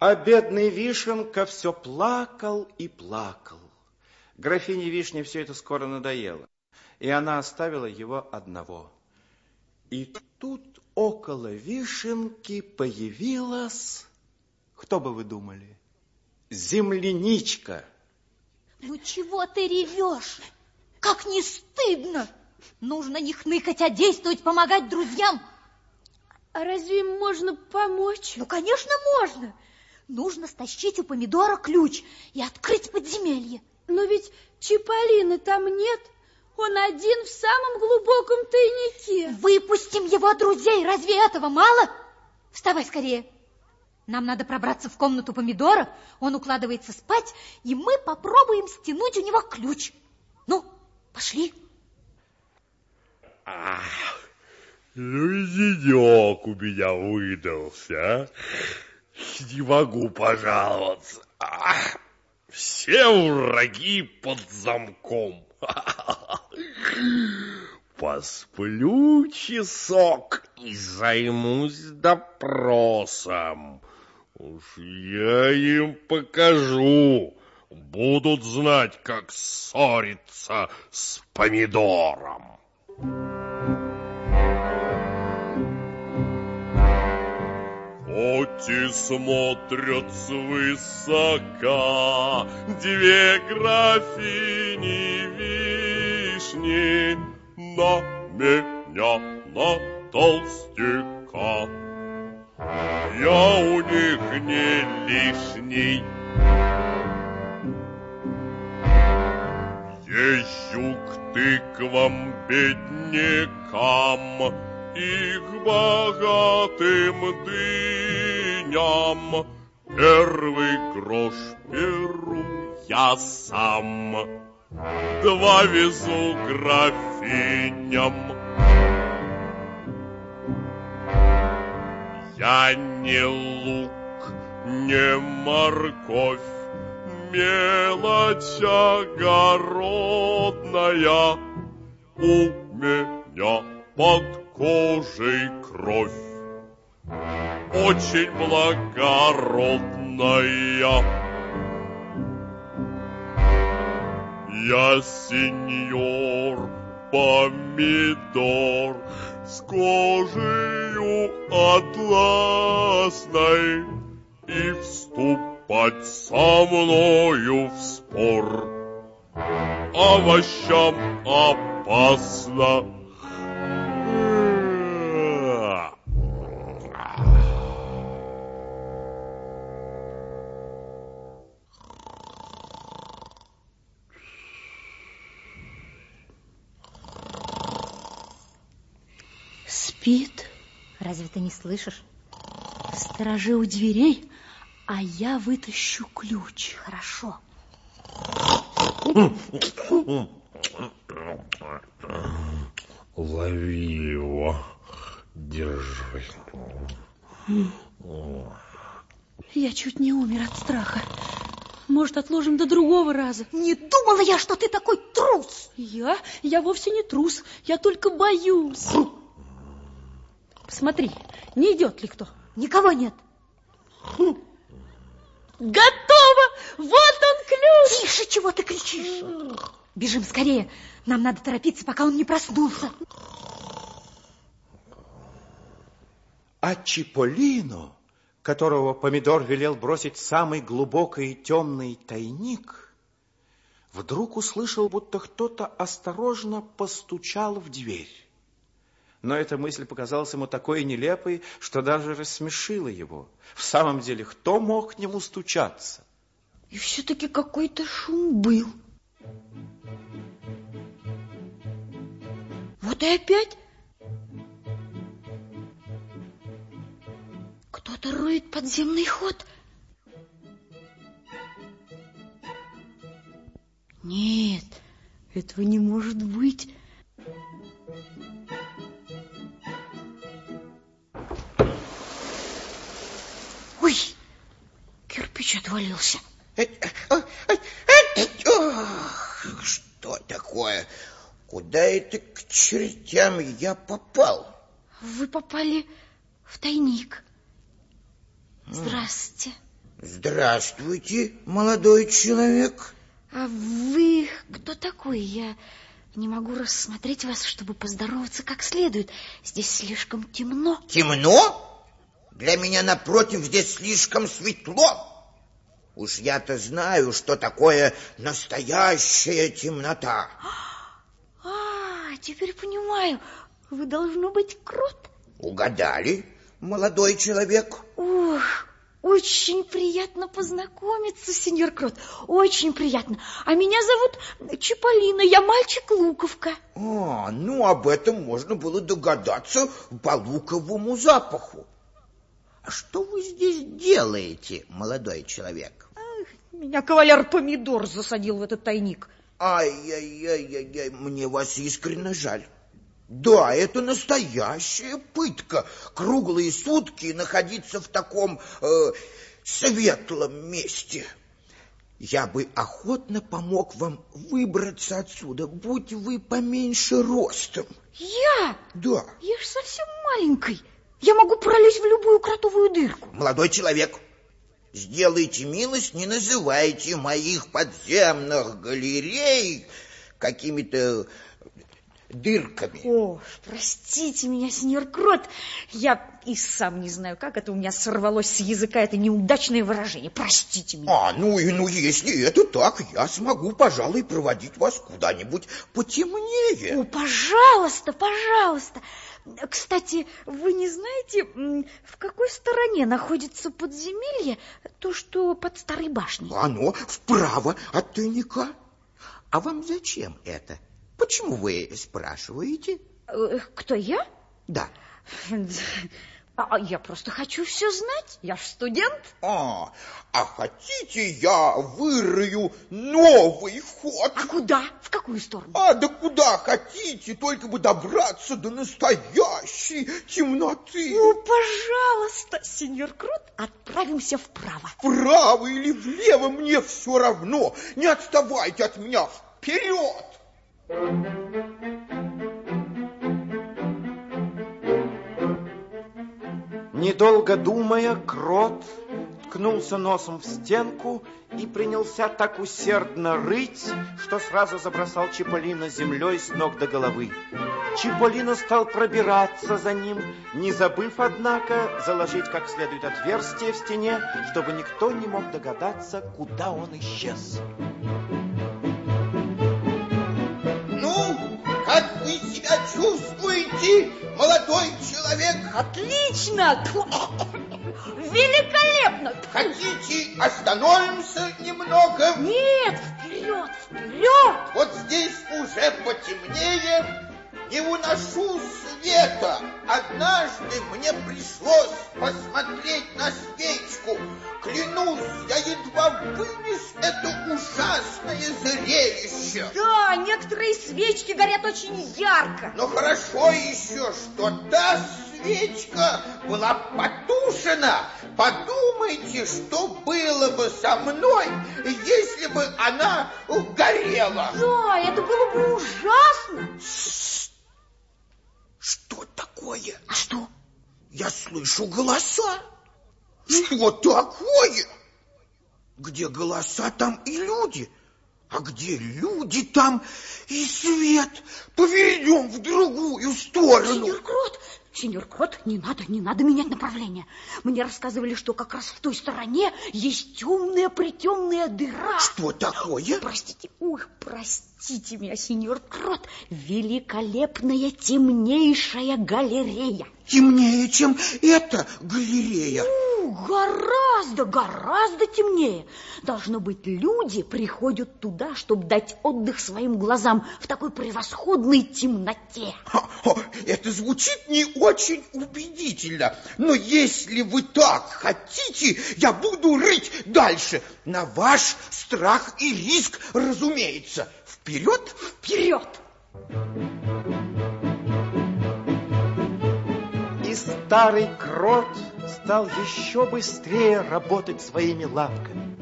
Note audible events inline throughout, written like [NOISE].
А бедный Вишенка все плакал и плакал. Графине Вишне все это скоро надоело, и она оставила его одного. И тут около Вишенки появилась, кто бы вы думали, земляничка. Ну чего ты ревешь? Как не стыдно! Нужно не хныкать, а действовать, помогать друзьям. А разве им можно помочь? Ну, конечно, можно. Нужно стащить у помидора ключ и открыть подземелье. Но ведь Чиполлины там нет. Он один в самом глубоком тайнике. Выпустим его друзей. Разве этого мало? Вставай скорее. Нам надо пробраться в комнату помидора. Он укладывается спать, и мы попробуем стянуть у него ключ. Ну, пошли. Ах, ну и денек у меня выдался, а? Не могу пожаловаться. Ах, все враги под замком. [LAUGHS] Посплю часок и займусь допросом. Уж я им покажу. Будут знать, как ссориться с помидором. Хоть и смотрят свысока Две графини вишни На меня, на толстяка. Я у них не лишний. Езжу к тыквам беднякам их богатым дыням. Первый грош беру я сам, Два везу графиням. Я не лук, не морковь, Мелочь огородная У меня под кожей кровь, очень благородная. Я сеньор помидор с кожею атласной и вступать со мною в спор овощам опасно. Спит. Разве ты не слышишь? Сторожи у дверей, а я вытащу ключ. Хорошо. Лови его. Держи. Я чуть не умер от страха. Может, отложим до другого раза? Не думала я, что ты такой трус. Я? Я вовсе не трус. Я только боюсь. Посмотри, не идет ли кто? Никого нет. Готово! Вот он ключ! Тише, чего ты кричишь? Бежим скорее. Нам надо торопиться, пока он не проснулся. А Чиполлино, которого помидор велел бросить в самый глубокий и темный тайник, вдруг услышал, будто кто-то осторожно постучал в дверь. Но эта мысль показалась ему такой нелепой, что даже рассмешила его. В самом деле, кто мог к нему стучаться? И все-таки какой-то шум был. Вот и опять. Кто-то роет подземный ход. Нет, этого не может быть. Ой, кирпич отвалился. Что такое? Куда это к чертям я попал? Вы попали в тайник. Здравствуйте. Здравствуйте, молодой человек. А вы кто такой? Я не могу рассмотреть вас, чтобы поздороваться как следует. Здесь слишком темно. Темно? Для меня, напротив, здесь слишком светло. Уж я-то знаю, что такое настоящая темнота. А, теперь понимаю. Вы должно быть крот. Угадали, молодой человек? Ух, очень приятно познакомиться, сеньор Крот. Очень приятно. А меня зовут Чиполлино, я мальчик Луковка. А, ну об этом можно было догадаться по луковому запаху. А что вы здесь делаете, молодой человек? Меня кавалер Помидор засадил в этот тайник. Ай-яй-яй-яй, мне вас искренне жаль. Да, это настоящая пытка. Круглые сутки находиться в таком э, светлом месте. Я бы охотно помог вам выбраться отсюда, будь вы поменьше ростом. Я? Да. Я ж совсем маленький. Я могу пролезть в любую кротовую дырку. Молодой человек, сделайте милость, не называйте моих подземных галерей какими-то дырками. О, простите меня, сеньор Крот. Я и сам не знаю, как это у меня сорвалось с языка, это неудачное выражение. Простите меня. А, ну и ну, если это так, я смогу, пожалуй, проводить вас куда-нибудь потемнее. О, пожалуйста, пожалуйста. Кстати, вы не знаете, в какой стороне находится подземелье, то, что под старой башней? Оно вправо от тайника. А вам зачем это? Почему вы спрашиваете? Э, кто я? Да. [LAUGHS] А я просто хочу все знать. Я ж студент. А, а хотите, я вырою новый ход? А куда? В какую сторону? А, да куда хотите, только бы добраться до настоящей темноты. Ну, пожалуйста, сеньор Крут, отправимся вправо. Вправо или влево мне все равно. Не отставайте от меня. Вперед! Недолго думая, крот ткнулся носом в стенку и принялся так усердно рыть, что сразу забросал Чиполлино землей с ног до головы. Чиполлино стал пробираться за ним, не забыв, однако, заложить как следует отверстие в стене, чтобы никто не мог догадаться, куда он исчез. Чувствуете, молодой человек? Отлично! Великолепно! Хотите, остановимся немного? Нет, вперед, вперед! Вот здесь уже потемнее, не уношу света. Однажды мне пришлось посмотреть на свечку. Клянусь, я едва вынес это ужасное зрелище. Да, некоторые свечки горят очень ярко. Но хорошо еще, что та свечка была потушена. Подумайте, что было бы со мной, если бы она горела. Да, это было бы ужасно. Такое? А что? Я слышу голоса. Что такое? Где голоса, там и люди. А где люди, там и свет. Повернем в другую сторону. Сеньор Крот, сеньор Крот, не надо, не надо менять направление. Мне рассказывали, что как раз в той стороне есть темная притемная дыра. Что такое? Простите, ух, простите меня, сеньор Крот. Великолепная темнейшая галерея. Темнее, чем эта галерея. Гораздо, гораздо темнее. Должно быть, люди приходят туда, чтобы дать отдых своим глазам в такой превосходной темноте. Это звучит не очень убедительно. Но если вы так хотите, я буду рыть дальше. На ваш страх и риск, разумеется. Вперед! Вперед! И старый крот стал еще быстрее работать своими лапками.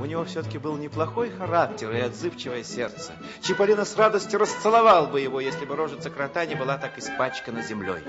У него все-таки был неплохой характер и отзывчивое сердце. Чиполлино с радостью расцеловал бы его, если бы рожица крота не была так испачкана землей.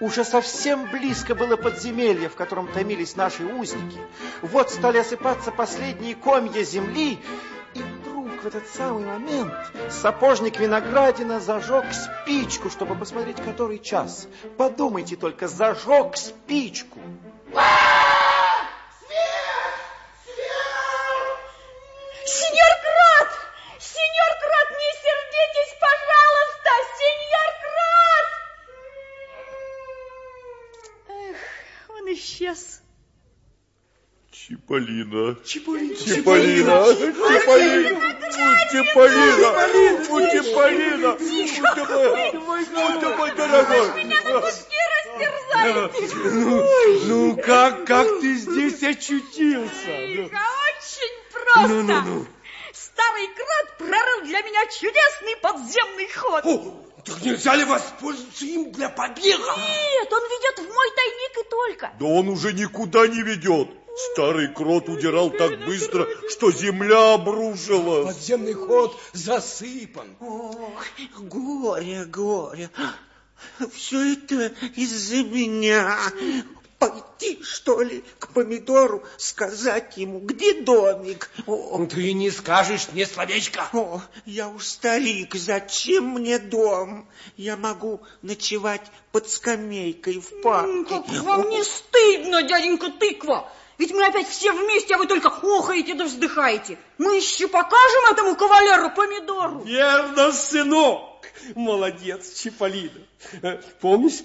Уже совсем близко было подземелье, в котором томились наши узники. Вот стали осыпаться последние комья земли, и вдруг в этот самый момент сапожник Виноградина зажег спичку, чтобы посмотреть, который час. Подумайте только, зажег спичку. Сеньор Крот! Сеньор Крот, не сердитесь, пожалуйста! Сеньор Крот! Эх, он исчез. Чиполлино. Чиполлино. Чиполлино. Чиполлино. Чиполлино. Чиполлино. Ты мой дорогой. Меня на куски растерзаете. Ну, как, как ты здесь очутился? Ну, очень просто. Ну, ну, ну. Старый крот прорыл для меня чудесный подземный ход. О, так нельзя ли воспользоваться им для побега? Нет, он ведет в мой тайник и только. Да он уже никуда не ведет. Старый крот удирал так быстро, что земля обрушилась. Подземный ход засыпан. Ох, горе, горе. Все это из-за меня. Пойти, что ли, к помидору, сказать ему, где домик? О, Ты не скажешь мне словечко. о, я уж старик, зачем мне дом? Я могу ночевать под скамейкой в парке. Как вам не стыдно, дяденька тыква? Ведь мы опять все вместе, а вы только охаете да вздыхаете. Мы еще покажем этому кавалеру помидору. Верно, сынок. Молодец, Чиполлино. Э, Помнишь,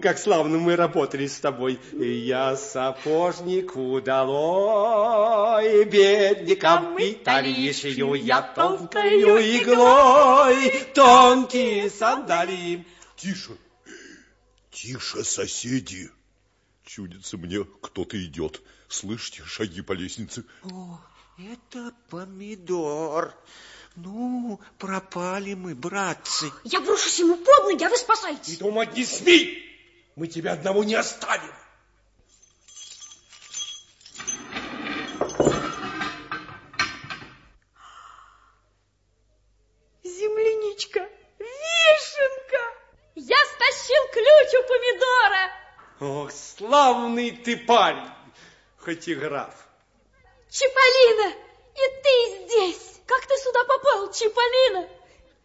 как славно мы работали с тобой? Я сапожник удалой, бедникам Италии шью я тонкою иглой, тонкие сандалии. Тише. Тише, соседи. Чудится мне, кто-то идет. Слышите шаги по лестнице? О, это помидор. Ну, пропали мы, братцы. Я брошусь ему под ноги, а вы И спасайтесь. думать не смей, мы тебя одного не оставим. Земляничка, вишенка. Я стащил ключ у помидора. Ох, славный ты парень, хоть и граф. Чиполлино, и ты здесь. Как ты сюда попал, Чиполлино?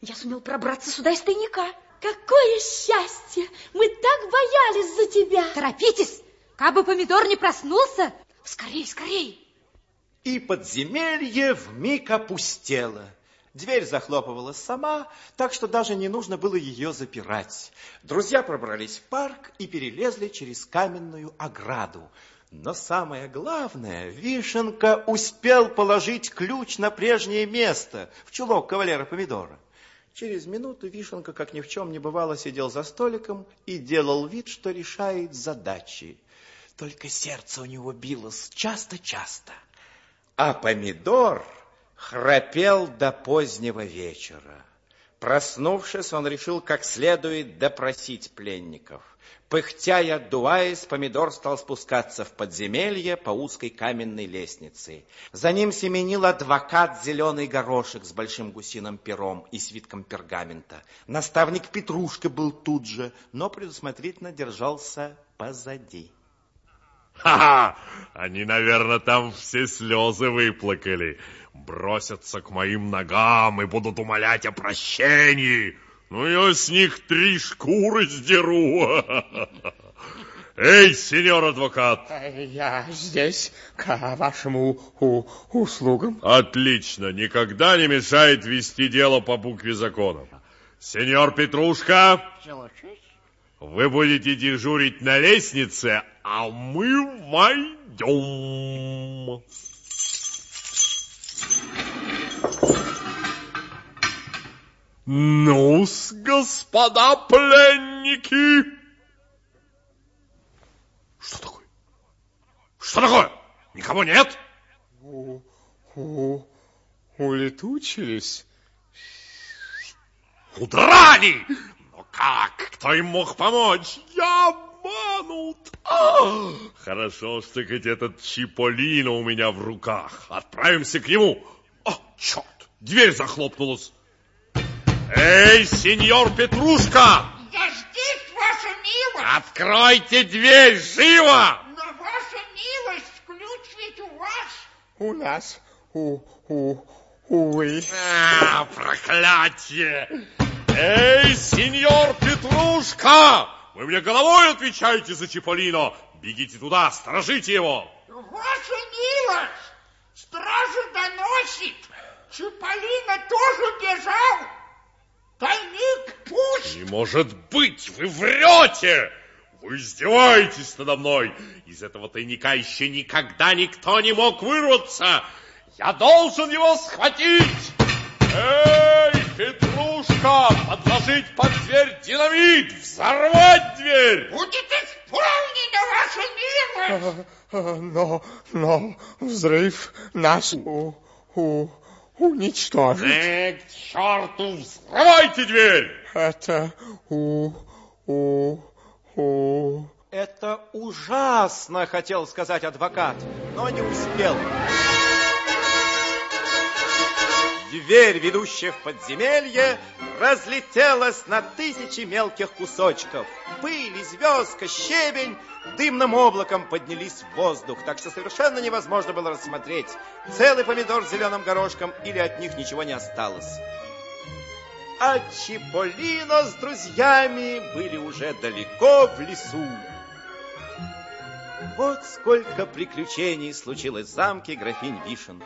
Я сумел пробраться сюда из тайника. Какое счастье! Мы так боялись за тебя. Торопитесь, кабы помидор не проснулся. Скорей, скорей. И подземелье вмиг опустело. Дверь захлопывалась сама, так что даже не нужно было ее запирать. Друзья пробрались в парк и перелезли через каменную ограду. Но самое главное, Вишенка успел положить ключ на прежнее место, в чулок кавалера Помидора. Через минуту Вишенка, как ни в чем не бывало, сидел за столиком и делал вид, что решает задачи. Только сердце у него билось часто-часто. А помидор храпел до позднего вечера. Проснувшись, он решил как следует допросить пленников. Пыхтя и отдуваясь, помидор стал спускаться в подземелье по узкой каменной лестнице. За ним семенил адвокат Зеленый Горошек с большим гусиным пером и свитком пергамента. Наставник Петрушка был тут же, но предусмотрительно держался позади. Ха-ха! Они, наверное, там все слезы выплакали. Бросятся к моим ногам и будут умолять о прощении. Ну, я с них три шкуры сдеру. [LAUGHS] Эй, сеньор адвокат! Я здесь к вашему у- услугам. Отлично, никогда не мешает вести дело по букве закона. Сеньор Петрушка, вы будете дежурить на лестнице, а мы войдем. Ну-с, господа пленники! Что такое? Что такое? Никого нет? У, у, улетучились? Удрали! Но как? Кто им мог помочь? Я обманут! А! Хорошо, что хоть этот Чиполлино у меня в руках. Отправимся к нему. О, черт! Дверь захлопнулась. Эй, сеньор Петрушка! Я здесь, ваша Откройте дверь, живо! Но, ваша милость, ключ ведь у вас. У нас, у, у, увы. А, проклятие! Эй, сеньор Петрушка! Вы мне головой отвечаете за Чиполлино. Бегите туда, сторожите его. Ваша милость, стража доносит. Чиполлино тоже бежал. Тайник пусть. Не может быть, вы врете! Вы издеваетесь надо мной. Из этого тайника еще никогда никто не мог вырваться. Я должен его схватить. Эй, Петрушка, подложить под дверь динамит, взорвать дверь. Будет исполнено, ваша милость. А, Но, но взрыв нас у, у, уничтожит. Э, к черту, взрывайте дверь. Это у, у, у... Это ужасно, хотел сказать адвокат, но не успел. Дверь, ведущая в подземелье, разлетелась на тысячи мелких кусочков. Пыль, звездка, щебень дымным облаком поднялись в воздух, так что совершенно невозможно было рассмотреть, целый помидор с зеленым горошком или от них ничего не осталось. А Чиполлино с друзьями были уже далеко в лесу. Вот сколько приключений случилось в замке графинь Вишен.